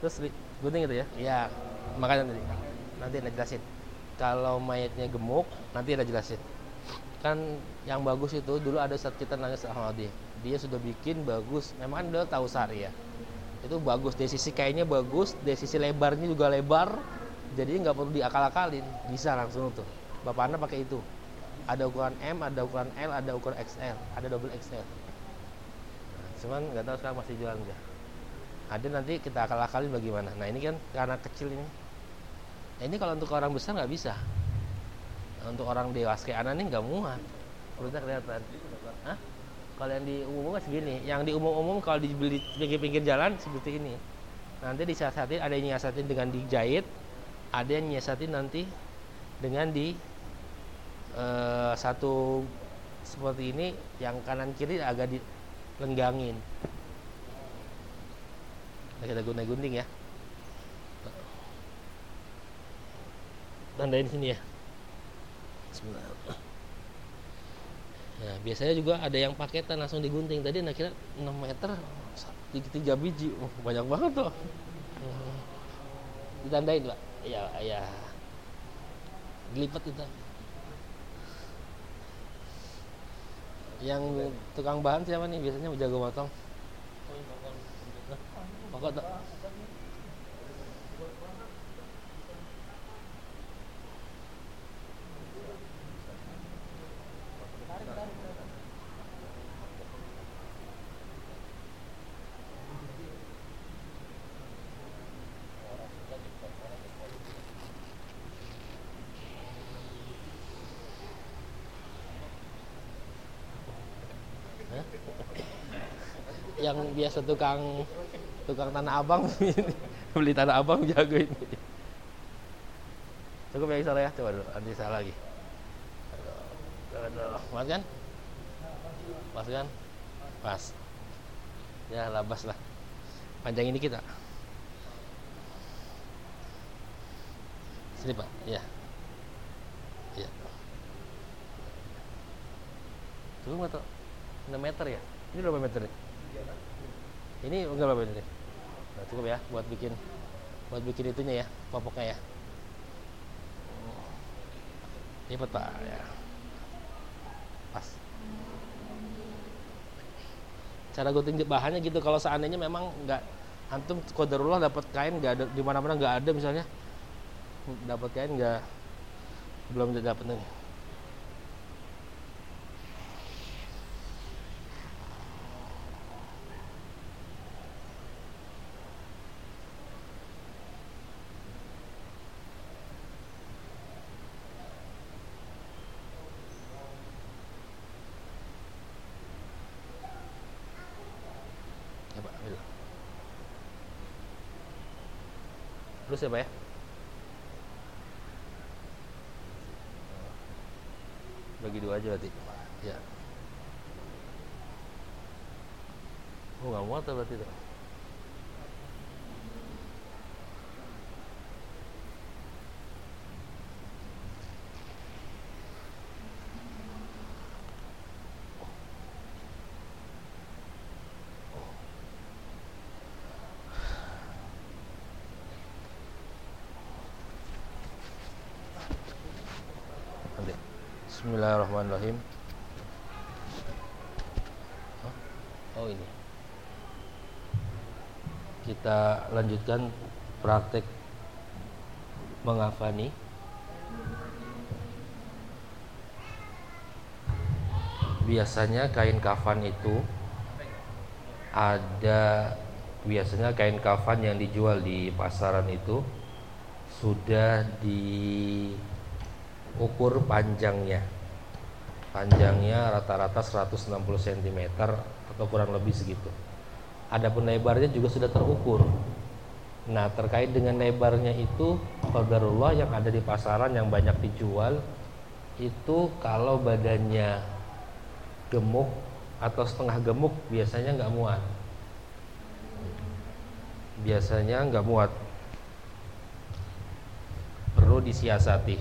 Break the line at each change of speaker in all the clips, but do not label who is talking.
terus gunting itu ya? Iya makanya nanti nanti ada jelasin. Kalau mayatnya gemuk nanti ada jelasin. Kan yang bagus itu dulu ada saat kita nanya sama dia dia sudah bikin bagus. Memang kan udah tahu sari ya. Itu bagus. Dari sisi kayaknya bagus dari sisi lebarnya juga lebar. Jadi nggak perlu diakal-akalin. Bisa langsung tuh. Bapak anda pakai itu. Ada ukuran M ada ukuran L ada ukuran XL ada double XL nah, cuman nggak tahu sekarang masih jualan nggak ada nanti kita akal-akalin bagaimana. Nah ini kan karena kecil ini. Nah, ini kalau untuk orang besar nggak bisa. Nah, untuk orang dewasa kayak anak ini nggak muat. Perutnya kelihatan. Kalau yang di umum kan segini. Yang di umum-umum kalau dibeli pinggir-pinggir jalan seperti ini. Nanti disiasatin ada yang nyiasatin dengan dijahit ada yang nyiasatin nanti dengan di uh, satu seperti ini yang kanan kiri agak dilenggangin nah, kita guna gunting ya tandain sini ya Bismillah. Nah, biasanya juga ada yang paketan langsung digunting. Tadi nah kira 6 meter tiga biji. Oh, banyak banget tuh. Ditandain, Pak. Ya, ya. Dilipat itu. Yang tukang bahan siapa nih? Biasanya jago motong. Yang biasa tukang tukang tanah abang beli tanah abang jago ini. Cukup ya salah ya? Coba dulu nanti salah lagi. Pas kan pas kan pas ya labas lah. Panjang ini kita sini pak. Ya ya cukup nggak tuh 6 meter ya? Ini berapa meter nih ini enggak apa ini nah, cukup ya buat bikin buat bikin itunya ya popoknya ya. Lipat pak ya. Pas. Cara gunting bahannya gitu kalau seandainya memang nggak antum kodarullah dapat kain nggak ada di mana mana nggak ada misalnya dapat kain nggak belum dapat nih terus ya pak ya? Bagi dua aja berarti? Ya oh nggak muat berarti tuh Bismillahirrahmanirrahim. Oh ini. Kita lanjutkan praktek mengafani. Biasanya kain kafan itu ada biasanya kain kafan yang dijual di pasaran itu sudah di ukur panjangnya. Panjangnya rata-rata 160 cm atau kurang lebih segitu. Adapun lebarnya juga sudah terukur nah terkait dengan lebarnya itu Qadarullah yang ada di pasaran yang banyak dijual itu kalau badannya gemuk atau setengah gemuk biasanya nggak muat. Biasanya nggak muat. Perlu disiasati.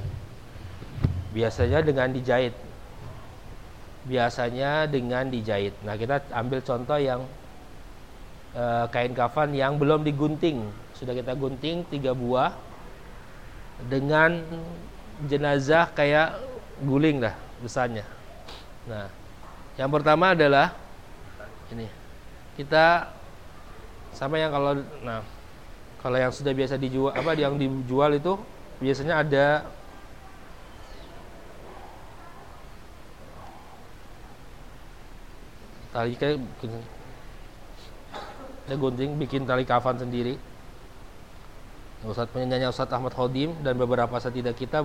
Biasanya dengan dijahit. Biasanya dengan dijahit. Nah kita ambil contoh yang e, kain kafan yang belum digunting sudah kita gunting tiga buah dengan jenazah kayak guling lah besarnya. Nah, yang pertama adalah ini. Kita sama yang kalau nah kalau yang sudah biasa dijual apa yang dijual itu biasanya ada tali kayak saya gunting bikin tali kafan sendiri Ustadz penyanyi Ustadz Ahmad Khodim dan beberapa tidak kita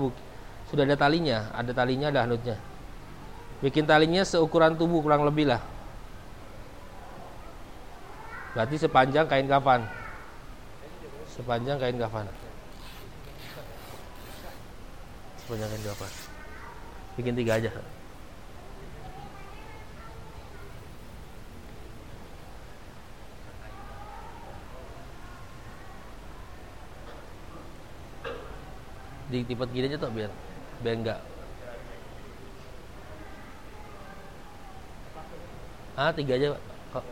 sudah ada talinya. Ada talinya ada hanutnya bikin talinya seukuran tubuh kurang lebih lah. Berarti sepanjang kain kafan. Sepanjang kain kafan. Sepanjang kain kafan. Bikin tiga aja di tipe gini aja tuh biar biar enggak ah tiga aja kok.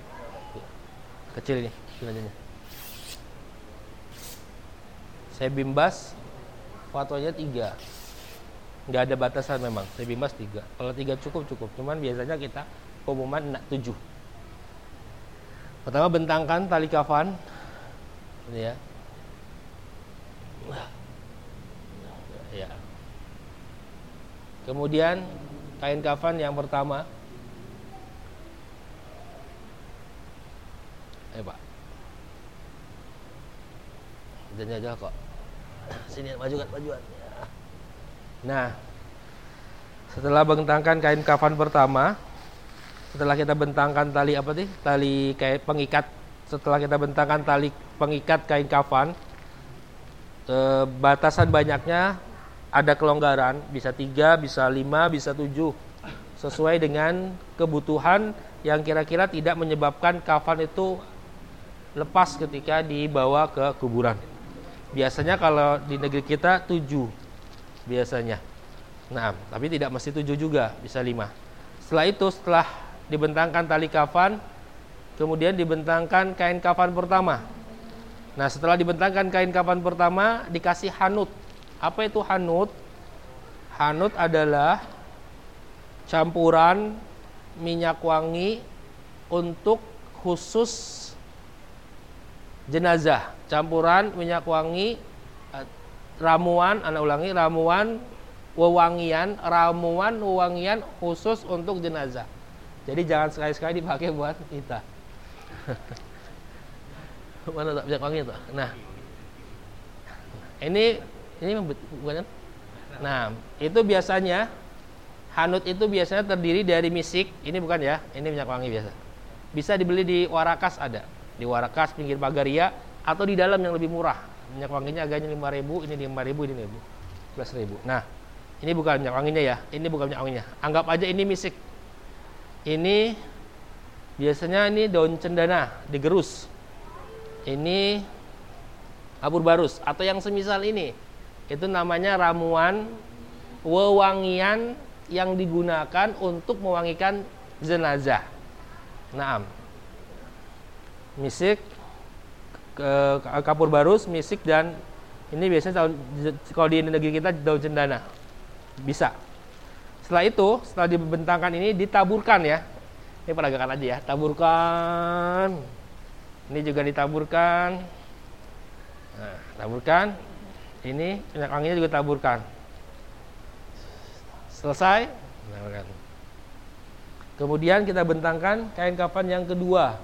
Kecil ini jenazahnya saya bimbas fotonya tiga. Nggak ada batasan memang saya bimbas tiga. Kalau tiga cukup cukup. Cuman biasanya kita pengumuman tujuh. Pertama bentangkan tali kafan. Ini ya kemudian kain kafan yang pertama. Eh pak. Jadi aja kok. Sini maju kan majuan nah setelah bentangkan kain kafan pertama setelah kita bentangkan tali apa sih? Tali kayak pengikat. Setelah kita bentangkan tali pengikat kain kafan eh, batasan banyaknya ada kelonggaran bisa tiga bisa lima bisa tujuh. Sesuai dengan kebutuhan yang kira-kira tidak menyebabkan kafan itu lepas ketika dibawa ke kuburan. Biasanya kalau di negeri kita tujuh biasanya. Nah tapi tidak mesti tujuh juga bisa lima. Setelah itu setelah dibentangkan tali kafan kemudian dibentangkan kain kafan pertama. Nah setelah dibentangkan kain kafan pertama dikasih hanut apa itu hanut? Hanut adalah campuran minyak wangi untuk khusus jenazah. Campuran minyak wangi eh, ramuan, anak ulangi, ramuan wewangian, ramuan wewangian khusus untuk jenazah. Jadi jangan sekali-sekali dipakai buat kita. Mana tak minyak wangi itu? Nah, ini ini bukan? Nah, itu biasanya hanut itu biasanya terdiri dari misik. Ini bukan ya, ini minyak wangi biasa. Bisa dibeli di Warakas ada, di Warakas pinggir Bagaria atau di dalam yang lebih murah. Minyak wanginya agaknya 5000, ini 5000, ini 11000. Nah, ini bukan minyak wanginya ya, ini bukan minyak wanginya. Anggap aja ini misik. Ini biasanya ini daun cendana digerus. Ini abur barus atau yang semisal ini itu namanya ramuan wewangian yang digunakan untuk mewangikan jenazah. Naam. Misik ke kapur barus, misik dan ini biasanya tahun, kalau di negeri kita daun cendana. Bisa. Setelah itu, setelah dibentangkan ini ditaburkan ya. Ini peragakan aja ya, taburkan. Ini juga ditaburkan. Nah, taburkan ini minyak wanginya juga taburkan. Selesai? Kemudian kita bentangkan kain kafan yang kedua.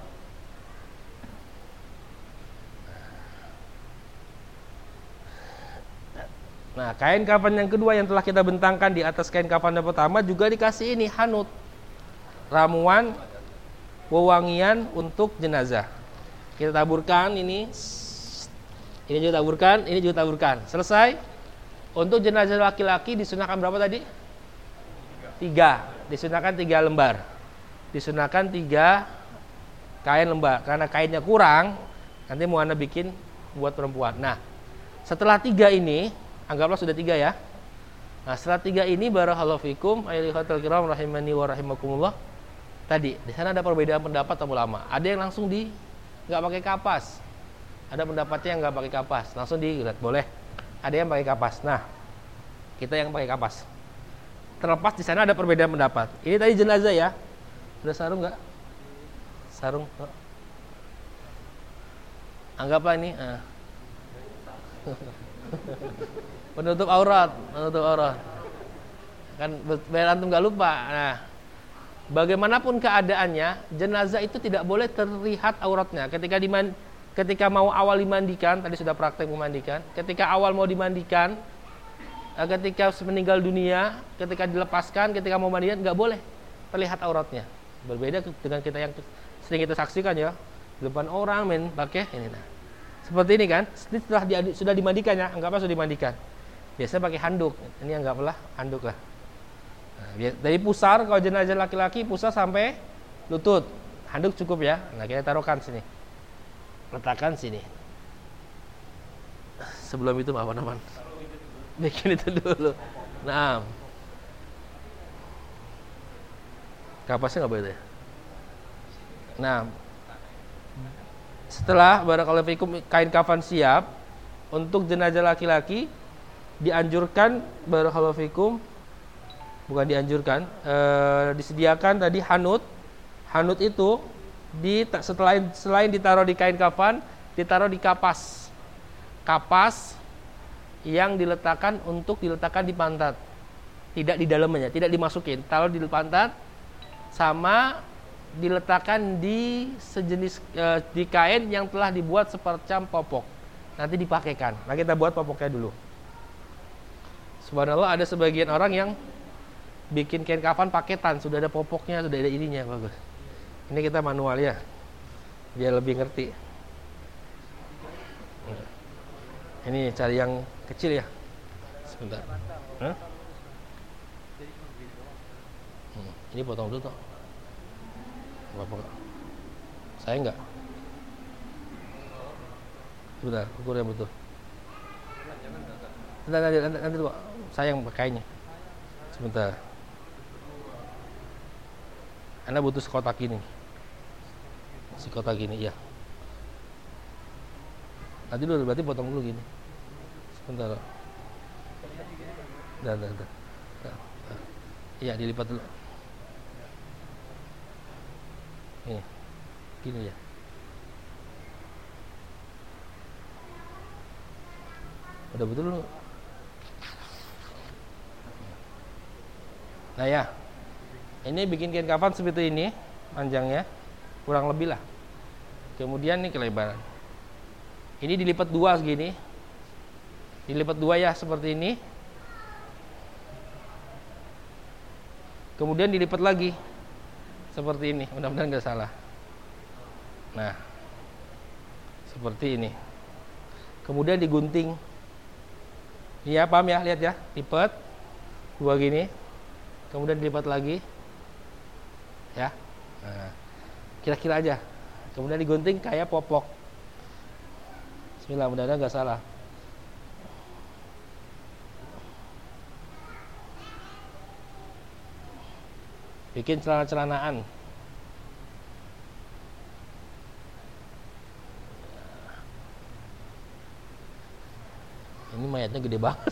Nah, kain kafan yang kedua yang telah kita bentangkan di atas kain kafan yang pertama juga dikasih ini hanut. Ramuan wewangian untuk jenazah. Kita taburkan ini ini juga taburkan, ini juga taburkan. Selesai. Untuk jenazah laki-laki disunahkan berapa tadi? Tiga. Disunahkan tiga lembar. Disunahkan tiga kain lembar. Karena kainnya kurang, nanti mau anda bikin buat perempuan. Nah, setelah tiga ini, anggaplah sudah tiga ya. Nah, setelah tiga ini barakallahu fikum kiram rahimani wa rahimakumullah. Tadi di sana ada perbedaan pendapat atau ulama. Ada yang langsung di nggak pakai kapas, ada pendapatnya yang nggak pakai kapas. Langsung dilihat boleh? Ada yang pakai kapas. Nah kita yang pakai kapas. Terlepas di sana ada perbedaan pendapat. Ini tadi jenazah ya. Udah sarung nggak? Sarung anggaplah ini ah. penutup aurat penutup aurat. Kan biar antum nggak lupa. Nah bagaimanapun keadaannya jenazah itu tidak boleh terlihat auratnya. Ketika diman ketika mau awal dimandikan, tadi sudah praktek memandikan, ketika awal mau dimandikan, eh, ketika meninggal dunia, ketika dilepaskan, ketika mau mandikan, nggak boleh terlihat auratnya. Berbeda dengan kita yang sering kita saksikan ya, depan orang main pakai ini nah. Seperti ini kan, ini setelah di, sudah dimandikan ya, anggaplah sudah dimandikan. Biasanya pakai handuk, ini anggaplah handuk lah. Nah, dari pusar, kalau jenazah laki-laki pusar sampai lutut, handuk cukup ya. Nah kita taruhkan sini letakkan sini. Sebelum itu apa namanya bikin itu dulu. Nah kapasnya nggak boleh nah setelah barakallahu fikum kain kafan siap untuk jenazah laki-laki dianjurkan barakallahu fikum bukan dianjurkan e, disediakan tadi hanut. Hanut itu di selain selain ditaruh di kain kafan, ditaruh di kapas. Kapas yang diletakkan untuk diletakkan di pantat. Tidak di dalamnya, tidak dimasukin. Taruh di pantat sama diletakkan di sejenis e, di kain yang telah dibuat seperti popok. Nanti dipakaikan. Nah, kita buat popoknya dulu. Subhanallah ada sebagian orang yang bikin kain kafan paketan, sudah ada popoknya, sudah ada ininya, bagus. Ini kita manual ya, biar lebih ngerti. Ini cari yang kecil ya. Sebentar. Hah? Hmm, ini potong dulu toh. Saya enggak. Sebentar, ukur yang betul. Nanti, nanti, nanti, nanti, nanti saya yang pakainya. Sebentar. Anda butuh sekotak ini si kota gini ya nanti dulu berarti potong dulu gini. Sebentar. Dah dah dah iya dilipat dulu. Ini gini ya. Udah betul lu nah ya. Ini bikin kain kafan seperti ini panjangnya. Kurang lebih lah kemudian nih kelebaran. Ini dilipat dua segini. Dilipat dua ya seperti ini. Kemudian dilipat lagi seperti ini. Mudah-mudahan nggak salah. Nah seperti ini. Kemudian digunting. Iya paham ya? Lihat ya. Lipat dua gini. Kemudian dilipat lagi. Ya. Nah kira-kira aja kemudian digunting kayak popok. Bismillah mudah-mudahan nggak salah. Bikin celana-celanaan. Ini mayatnya gede banget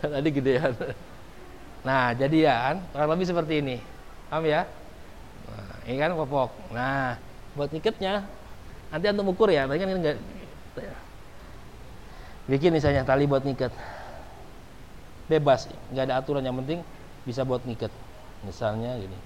tadi gedean. Nah jadi ya kan kurang lebih seperti ini. Paham ya Ini kan popok. Nah, buat ngiketnya nanti untuk ukur ya, tadi kan ini enggak bikin misalnya tali buat ngiket bebas nggak ada aturan. Yang penting bisa buat ngiket misalnya gini.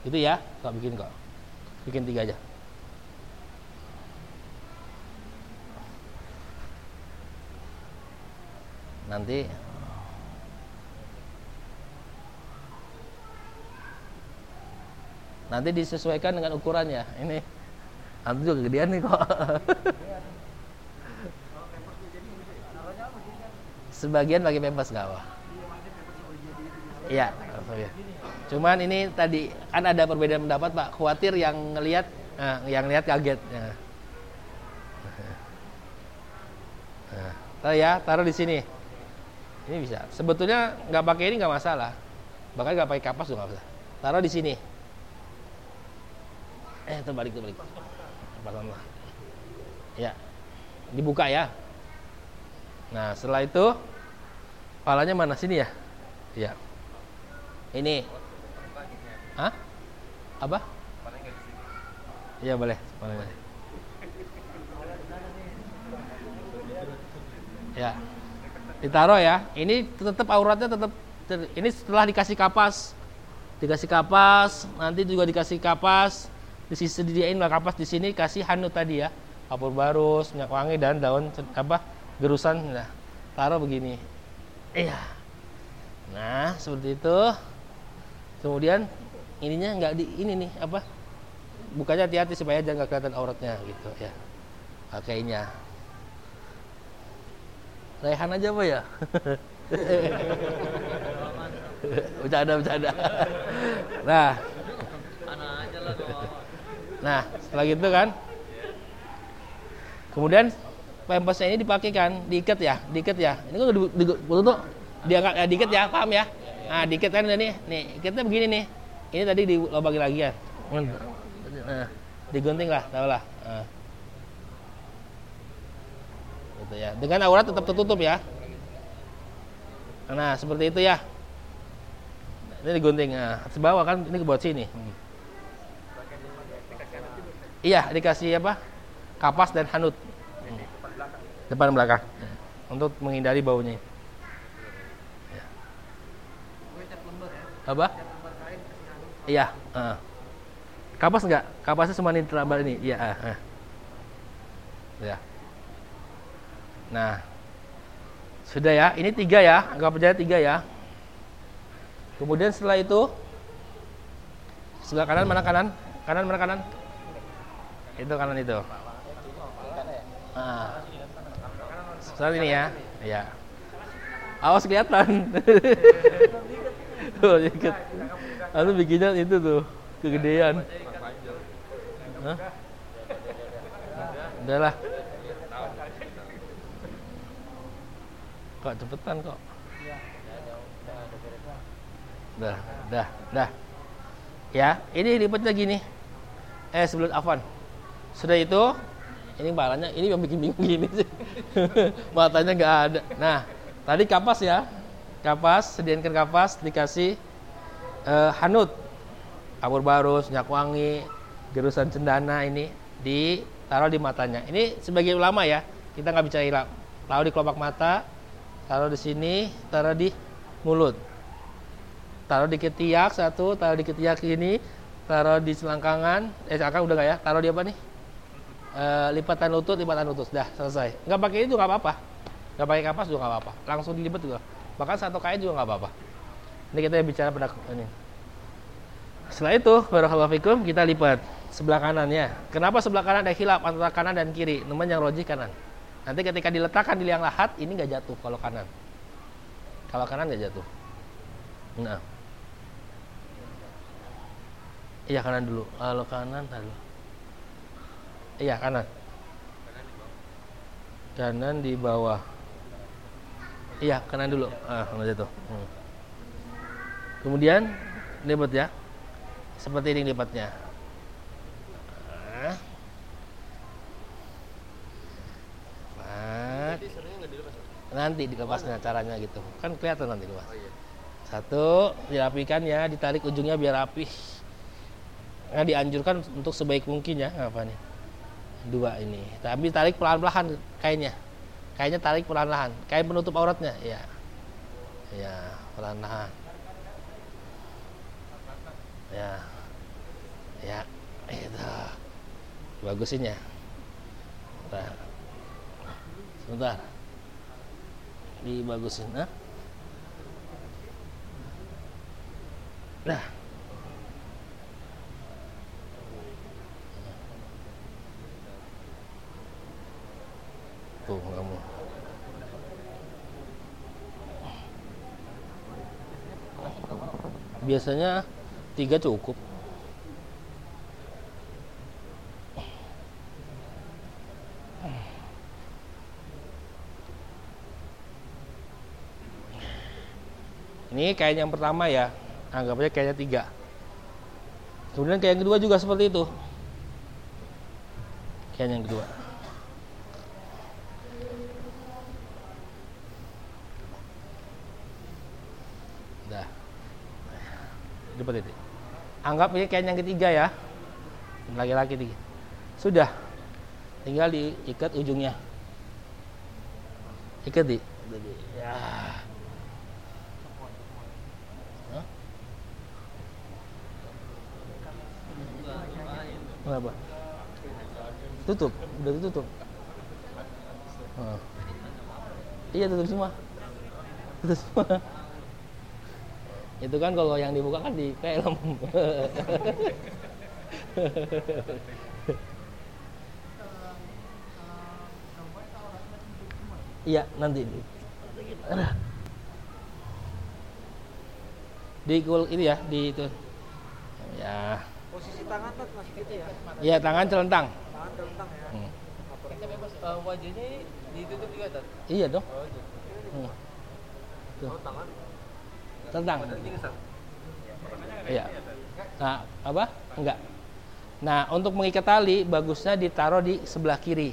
Itu ya tak bikin kok bikin tiga aja nanti nanti disesuaikan dengan ukurannya ini nanti juga kegedean nih kok sebagian pakai pempas nggak iya Cuman ini tadi kan ada perbedaan pendapat Pak. Khawatir yang ngelihat nah, yang lihat kaget. Ya. Nah, ya, taruh di sini. Ini bisa. Sebetulnya nggak pakai ini nggak masalah. Bahkan nggak pakai kapas juga masalah. Taruh di sini. Eh, terbalik terbalik. Pasanglah. Ya, dibuka ya. Nah, setelah itu palanya mana sini ya? Ya. Ini. Hah? Apa? Iya boleh. boleh. Ya. Ditaruh ya. Ini tetap auratnya tetap ini setelah dikasih kapas. Dikasih kapas, nanti juga dikasih kapas. Di sisi disediain lah kapas di sini kasih hanut tadi ya. Kapur barus, minyak wangi dan daun apa? gerusan. Nah, taruh begini. Iya. Nah, seperti itu. Kemudian ininya nggak di ini nih apa? Bukanya hati-hati supaya jangan kelihatan auratnya gitu ya. Pakainya. Rehan aja apa ya? bercanda bercanda. Nah. Nah, setelah gitu kan. Kemudian pempesnya ini dipakai kan, diikat ya, diikat ya. Ini kan di, di, tuh diangkat ya, diikat ya, paham ya? Nah, diikat kan ini, nih, ikatnya begini nih. Ini tadi dilobagi lagi ya. Nah, digunting lah, tahu lah. Nah gitu ya. Dengan aurat tetap tertutup ya. Nah, seperti itu ya. Ini digunting. Nah, sebawah kan ini buat sini. Hmm. Iya, dikasih apa? Kapas dan hanut. Hmm. Depan belakang. Untuk menghindari baunya. Ya. Apa? Iya. Uh. Kapas enggak? Kapasnya cuma terlambat ini. Iya. Uh. Ya. Nah, sudah ya. Ini tiga ya. Anggap aja tiga ya. Kemudian setelah itu, sebelah kanan mana kanan? Kanan mana kanan? Itu kanan itu. Nah. Setelah ini ya. Ya. Awas kelihatan. Tuh. Lalu bikinnya itu tuh kegedean. Hah? Udah lah. Kok cepetan kok? Dah dah dah. Ya ini lipatnya gini eh sebelum Afan. Sudah itu ini balanya ini yang bikin bingung gini sih. Matanya nggak ada. Nah tadi kapas ya. Kapas sediakan kapas dikasih uh, hanut. Abur barus minyak wangi gerusan cendana ini ditaruh di matanya. Ini sebagai ulama ya kita nggak bicara hilap taruh di kelopak mata taruh di sini taruh di mulut. Taruh di ketiak satu taruh di ketiak ini taruh di selangkangan. Eh selangkang udah gak ya? Taruh di apa nih? E, lipatan lutut lipatan lutut. Dah selesai. Nggak pakai itu nggak apa-apa. Nggak pakai kapas juga nggak apa-apa. Langsung dilipat juga. Bahkan satu kain juga nggak apa-apa. Ini kita bicara pada ini. Setelah itu barakallahu kita lipat sebelah kanannya. Kenapa sebelah kanan ada hilap antara kanan dan kiri? Namanya yang rojih kanan Nanti ketika diletakkan di liang lahat ini nggak jatuh kalau kanan. Kalau kanan nggak jatuh. Nah. Iya kanan dulu. Kalau kanan dulu. Iya kanan. Kanan di bawah. Iya kanan dulu. Ah nggak jatuh. Hmm. Kemudian lipat ya. Seperti ini lipatnya. Nah. Nanti dilepasnya caranya gitu. Kan kelihatan nanti mas oh, iya. satu dirapikan ya ditarik ujungnya biar rapi. Nah dianjurkan untuk sebaik mungkin ya apa nih? Dua ini. Tapi tarik pelan-pelan kainnya. Kainnya tarik pelan-pelan. Kain penutup auratnya ya ya pelan-pelan. Ya ya itu. Bagusin ya. Nah. Sebentar. Dibagusin nah nah tuh kamu biasanya tiga cukup Ini kain yang pertama ya, anggap aja kainnya tiga. Kemudian kain yang kedua juga seperti itu. Kain yang kedua. Dah. Dapat itu. Anggap ini kain yang ketiga ya. Laki-laki tiga. Sudah. Tinggal diikat ujungnya. Ikat di. Ya. Kenapa? Tutup, udah ditutup. Oh. Iya tutup semua. Tutup semua. Itu kan kalau yang dibuka kan di film. Iya, nanti. Aduh. Di kul ini ya, di itu.
Tangan tuh masih gitu ya.
Iya, tangan celentang.
Tangan terentang ya.
Hmm.
Eh, wajahnya ditutup juga Tat?
Iya dong.
Oh, gitu.
Hmm. Tuh,
Oh, tangan.
celentang. Iya. Nah, apa? Enggak. Nah, untuk mengikat tali bagusnya ditaruh di sebelah kiri.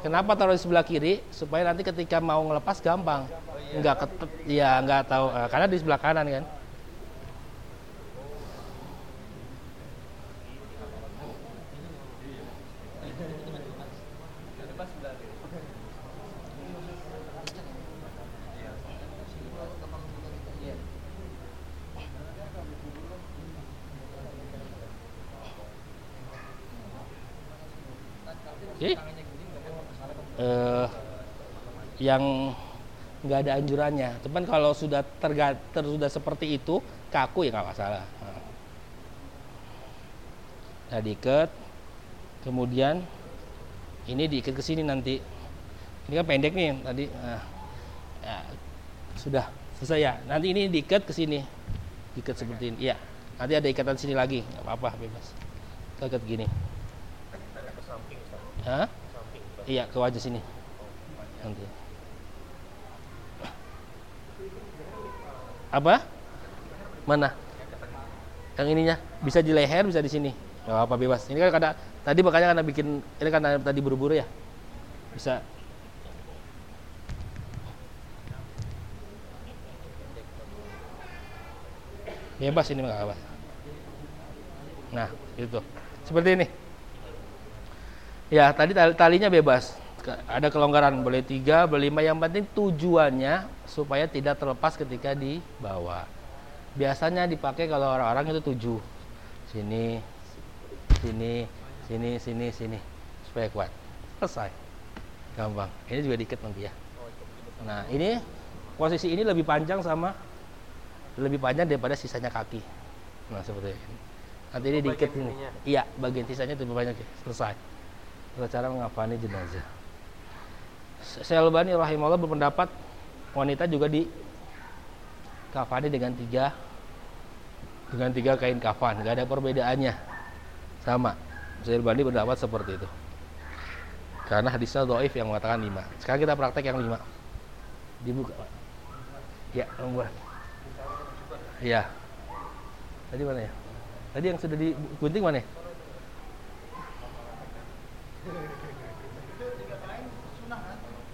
Kenapa taruh di sebelah kiri? Supaya nanti ketika mau ngelepas gampang. Enggak ketet, ya enggak tahu eh, karena di sebelah kanan kan. Oke. Eh, yang nggak ada anjurannya. Cuman kalau sudah terga, ter- sudah seperti itu kaku ya nggak masalah. Nah. Nah, diikat. Kemudian ini diikat ke sini nanti. Ini kan pendek nih tadi. Nah, ya, sudah selesai ya. Nanti ini diikat ke sini. Diikat seperti ini. Iya. Nanti ada ikatan sini lagi. nggak apa-apa bebas. Kita ikat gini. Hah? Iya, ke wajah sini. Nanti. Apa? Mana? Yang ininya bisa di leher, bisa di sini. Gak apa bebas. Ini kan karena tadi makanya karena bikin ini karena tadi buru-buru ya. Bisa. Bebas ini nggak apa. Nah, itu. Seperti ini. Ya, tadi tali- talinya bebas. Ada kelonggaran, boleh tiga, boleh lima. Yang penting tujuannya supaya tidak terlepas ketika dibawa. Biasanya dipakai kalau orang-orang itu tujuh. Sini, sini, sini, sini, sini. Supaya kuat. Selesai. Gampang. Ini juga diikat nanti ya. Nah, ini posisi ini lebih panjang sama lebih panjang daripada sisanya kaki. Nah, seperti ini. Nanti ini
bagian
ini. Iya, bagian sisanya lebih banyak ya. Selesai. Cara mengafani jenazah. Syalbani rahimahullah berpendapat wanita juga di kafani dengan tiga dengan tiga kain kafan, nggak ada perbedaannya, sama. Syalbani berpendapat seperti itu. Karena hadisnya doif yang mengatakan lima. Sekarang kita praktek yang lima. Dibuka. Ya, membuat. Iya. Tadi mana ya? Tadi yang sudah digunting mana ya?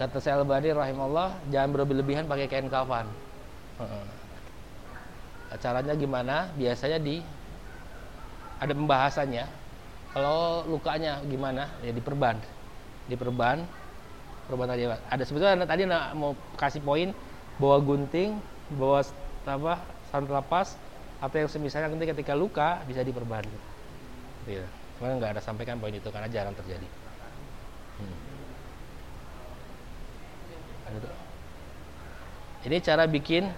Kata saya Albani rahimahullah, jangan berlebihan pakai kain kafan. Caranya gimana? Biasanya di ada pembahasannya. Kalau lukanya gimana? Ya diperban. Diperban. Perban tadi ada sebetulnya tadi mau kasih poin bawa gunting, bawa apa santet lapas atau yang semisalnya nanti ketika luka bisa diperban. Gitu. Cuman nggak ada sampaikan poin itu karena jarang terjadi. Hmm. Ini cara bikin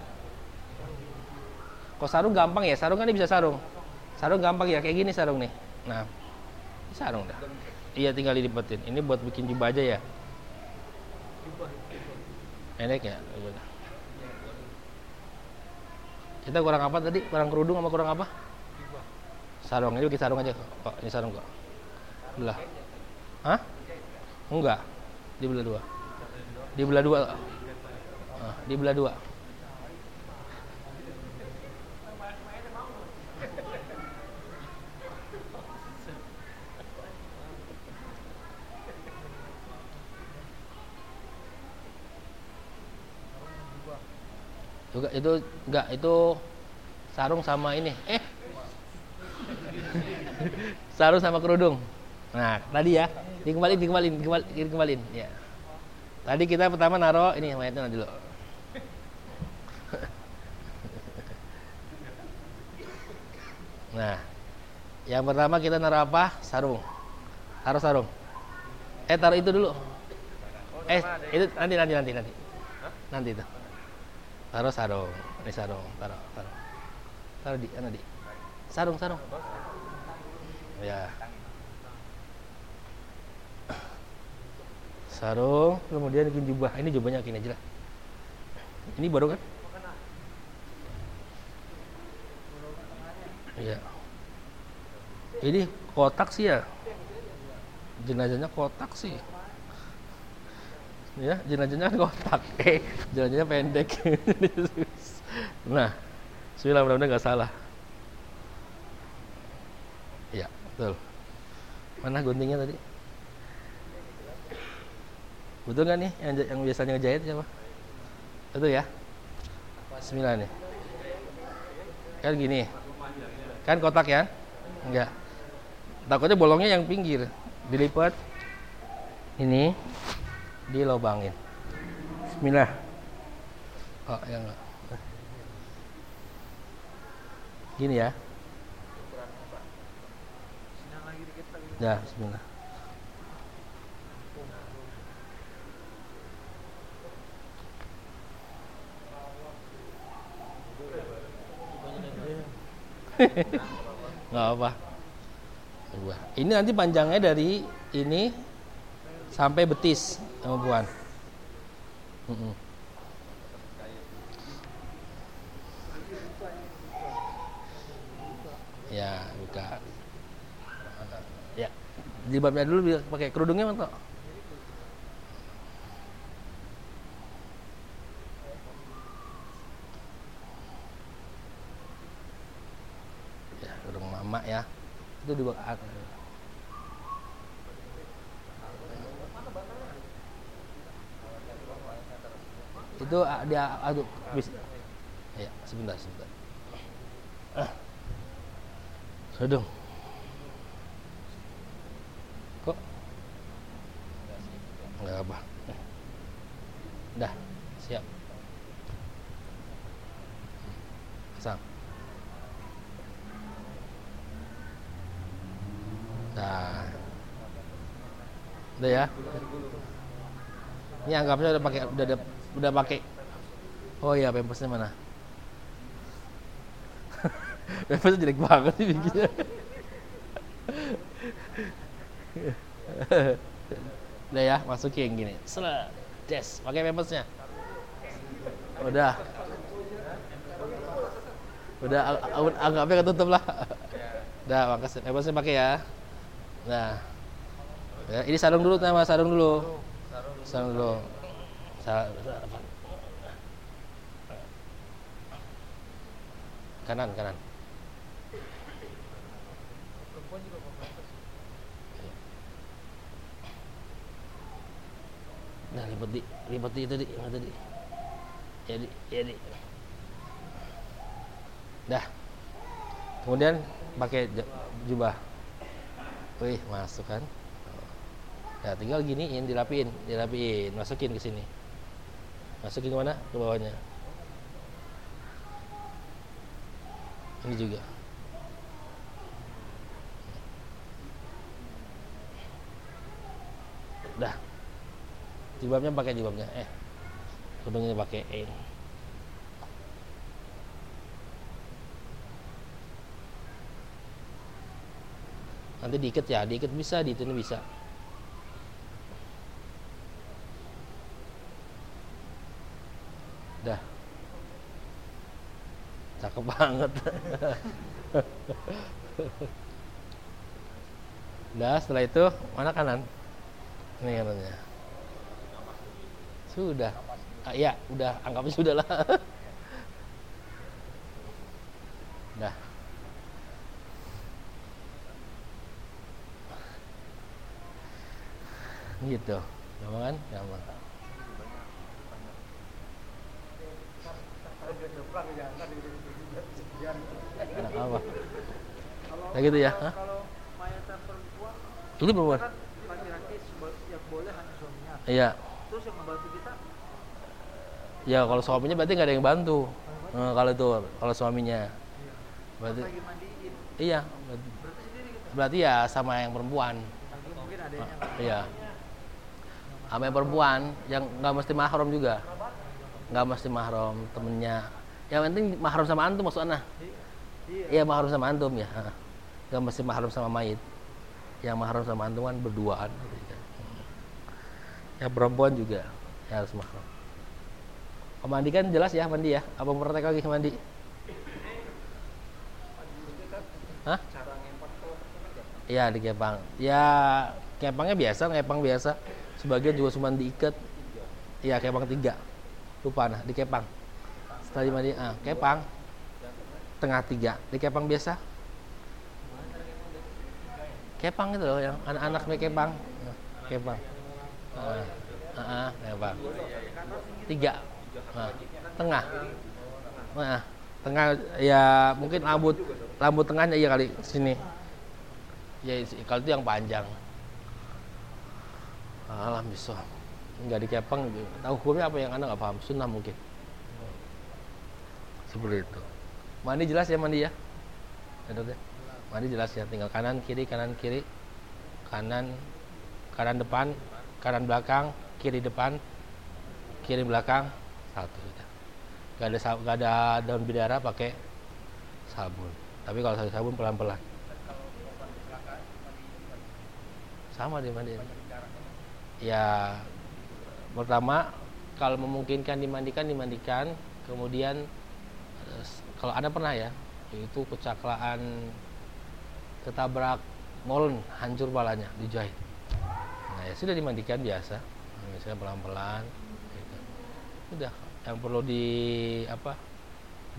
Kok sarung gampang ya? Sarung kan dia bisa sarung. Sarung gampang ya, kayak gini sarung nih. Nah, ini sarung dah. Iya tinggal dilipetin. Ini buat bikin jubah aja ya. Enak ya. Kita kurang apa tadi? Kurang kerudung sama kurang apa? Sarung. Ini bikin sarung aja kok. Ini sarung kok. Belah. Hah? Enggak. Di belah dua. Di belah dua. Ah, di belah dua. juga itu enggak itu sarung sama ini. Eh. Sarung sama kerudung. Nah tadi ya. Dikembalin dikembalin dikembalin, dikembalin ya tadi kita pertama naro ini mayatnya dulu. Nah yang pertama kita naro apa? Sarung. Taruh sarung. Eh taruh itu dulu. Eh itu nanti nanti nanti nanti. Nanti itu. Taruh sarung. Ini sarung. Taruh taruh. Taruh di mana di. Sarung sarung. Ya sarung kemudian bikin jubah. Ini jubahnya gini aja lah. Ini baru kan? Iya. Ini kotak sih ya? Jenazahnya kotak sih. Ya jenazahnya kan kotak. Eh jenazahnya pendek. Nah Bismillah mudah-mudahan nggak salah. Ya betul. Mana guntingnya tadi betul nggak nih? Yang, yang biasanya ngejahit siapa? Betul ya? Bismillah nih. Kan gini. Kan kotak ya? Enggak. Takutnya bolongnya yang pinggir. Dilipat ini dilobangin. Bismillah. Oh ya enggak. Gini ya. Ya Bismillah nggak apa Dua. ini nanti panjangnya dari ini sampai betis Mm-mm. ya buka. Ya. Jilbabnya dulu pakai kerudungnya mantap ya kerudung mama ya itu di bawah itu ah, dia aduk bis ya sebentar sebentar ah. Sodong. Kok? Enggak apa. Dah, siap. Pasang. Dah. Udah ya. Ini anggapnya udah pakai udah udah, udah pakai. Oh iya, pempesnya mana? Pempesnya jelek banget sih bikinnya. Udah ya, masukin gini. Seret. Des, pakai pempesnya. Udah. Udah anggapnya ketutup lah. Udah, makasih. Pempesnya pakai ya. Nah. Ya, ini sarung dulu nama sarung dulu. Sarung dulu. Kanan, kanan. Nah, lipat di, lipat di itu di, yang tadi. Ya di, ya. Dah. Kemudian pakai jubah. Wih, masuk kan. Ya, tinggal giniin, dirapiin, dirapiin, masukin ke sini. Masukin ke mana? Ke bawahnya. Ini juga. Dah. Jilbabnya pakai jilbabnya. Eh. Kerudungnya pakai eh. Nanti diikat ya diikat bisa di itu bisa dah cakep banget Dah setelah itu mana kanan? Ini kanannya. Sudah. Ah, iya, udah anggapnya sudah lah. Dah. Gitu. Gampang kan? Gampang. Anak apa? Nah gitu ya. Hah?
Perempuan
Ini perempuan.
laki-laki seba- yang boleh hanya suaminya.
Iya.
Terus yang membantu kita
Ya kalau suaminya berarti nggak ada yang bantu. Eh, kalau itu kalau suaminya. Berarti iya. Berarti,
Berarti
ya sama yang perempuan.
Mungkin ada yang
Iya. Sama yang perempuan yang nggak mesti mahram juga. Nggak mesti mahram temennya. Yang penting mahram sama antum maksudnya.
Iya.
Mahram sama antum ya. Nggak mesti mahram sama mayit. Yang mahram sama antum kan berduaan. Ya perempuan juga ya harus mahram. Kalau mandi kan jelas ya mandi ya. Apa praktek lagi mandi? Hah? Iya di kepang. Ya kepangnya biasa, kepang biasa. Sebagian juga cuma diikat. Iya kepang tiga. Lupa nah di kepang. Setelah dimandi, ah kepang tengah tiga. Di kepang biasa. Kepang itu loh yang anak-anak kepang. Kepang. Ah, ah, ah, kepang. Tiga. Nah, tengah. Nah, tengah ya mungkin rambut rambut tengahnya iya kali sini. Ya kalau itu yang panjang. Alam bisa. Enggak dikepang gitu. Tahu hukumnya apa yang Anda nggak paham? Sunnah mungkin. Seperti itu. Mandi jelas ya mandi ya? Mandi jelas ya, tinggal kanan kiri kanan kiri. Kanan kanan depan, kanan belakang, kiri depan, kiri belakang, satu udah. Gak ada gak ada daun bidara pakai sabun. Tapi kalau pakai sabun pelan-pelan. Sama dimandiin. Ya pertama kalau memungkinkan dimandikan dimandikan, kemudian eh, kalau ada pernah ya itu kecelakaan ketabrak molen hancur balanya dijahit. Nah ya sudah dimandikan biasa, misalnya pelan-pelan. Gitu. Udah yang perlu di apa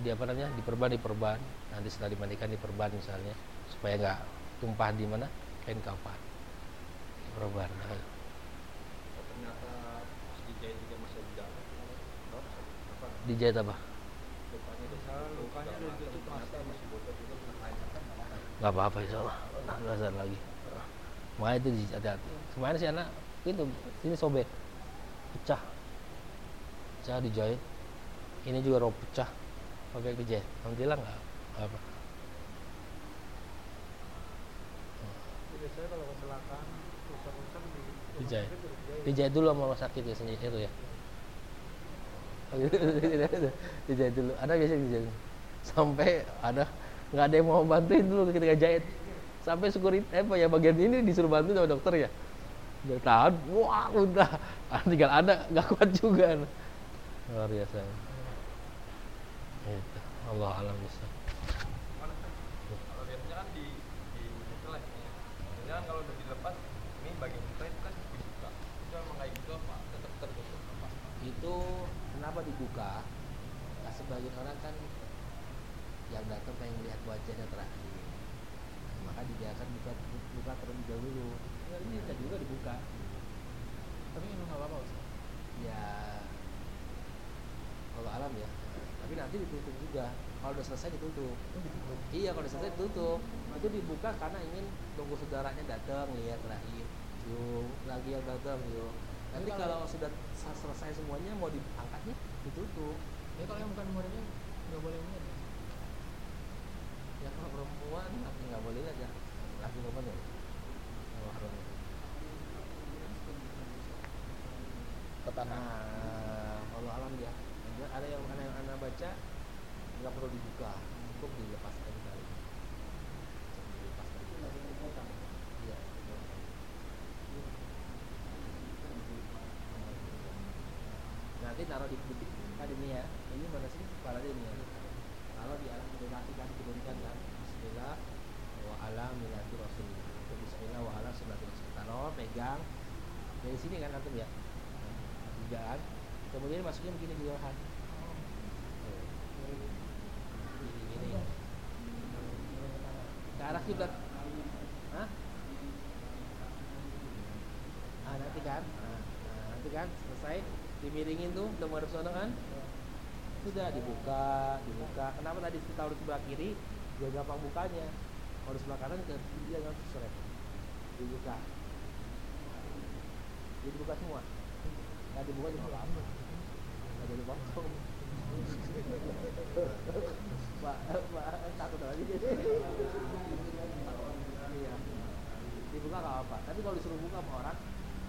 di apa namanya diperban diperban nanti setelah dimandikan diperban misalnya supaya nggak tumpah di mana kain kafan diperban nah,
ternyata pas dijahit juga masih di dalam. Terus, apa
dijahit apa?
Lukanya itu
lukanya udah ditutup
ternyata masih bocor juga kena kain kan
nggak apa-apa insya Allah. Nah, belajar lagi. Makanya itu hati-hati. Kemarin si anak itu ini sobek. Pecah. Pecah dijahit ini juga roh pecah. Pakai dijahit alhamdulillah nggak nggak apa.
Biasanya kalau kecelakaan rusak-rusak di rumah
Dijahit.
Dijahit.
dulu sama rumah sakit biasanya itu ya. Dijahit dulu. Ada biasanya dijahit? Sampai ada nggak ada yang mau bantuin dulu ketika jahit. Sampai security eh, apa ya bagian ini disuruh bantu sama dokter ya. Udah tahan wah udah. Ah, tinggal ada nggak kuat juga. Luar biasa. Gitu. Allah alam bisa
kalau biasanya kan di di itu lah ya biasanya kan kalau udah dilepas ini bagian kita itu kan dibuka itu emang kayak gitu apa tetap tertutup apa
itu kenapa dibuka? Nah, sebagian orang kan yang datang pengen lihat wajahnya terakhir. Maka dibiarkan buka buka terlebih dahulu. Ya, ini bisa juga dibuka.
Tapi emang nggak apa-apa Ustaz.
ya kalau alam ya. Tapi nanti ditutup juga. Kalau udah selesai ditutup. Iya kalau udah selesai ditutup. Itu dibuka karena ingin tunggu saudaranya datang lihat terakhir. Yuk lagi yang datang yuk nanti kalau
kalau-
sudah sa- selesai semuanya mau diangkatnya ditutup.
Ya kalau yang bukan muridnya nggak boleh lihat ya?
ya kalau perempuan laki nggak boleh lihat ya laki perempuan ya Kalau alam ya. Ada- yang ada yang anda baca nggak perlu dibuka cukup dilepaskan kali dilepaskan taruh di, kan ini ya ini mana sih kepala ini ya. Kalau di arah kiblat kan diturunkan kan. Bismillah wa ala milati rasul. Itu Bismillah wa ala sunnati rasul pegang. Dari sini kan antum ya? Tiga kan? Kemudian masukin begini di bawah gini gini. Ke arah kiblat? Ah, nanti kan? Nah, nanti kan? Selesai dimiringin tuh udah mau sana kan? Sudah dibuka, dibuka. Kenapa tadi kita harus sebelah kiri? Biar gampang bukanya. Kalau sebelah kanan ke dia nggak seret. Dibuka. Jadi dibuka semua. Nggak dibuka juga lama. Nggak jadi potong. Pak, Pak, takut lagi. Iya. Dibuka nggak apa. Tapi kalau disuruh buka sama orang,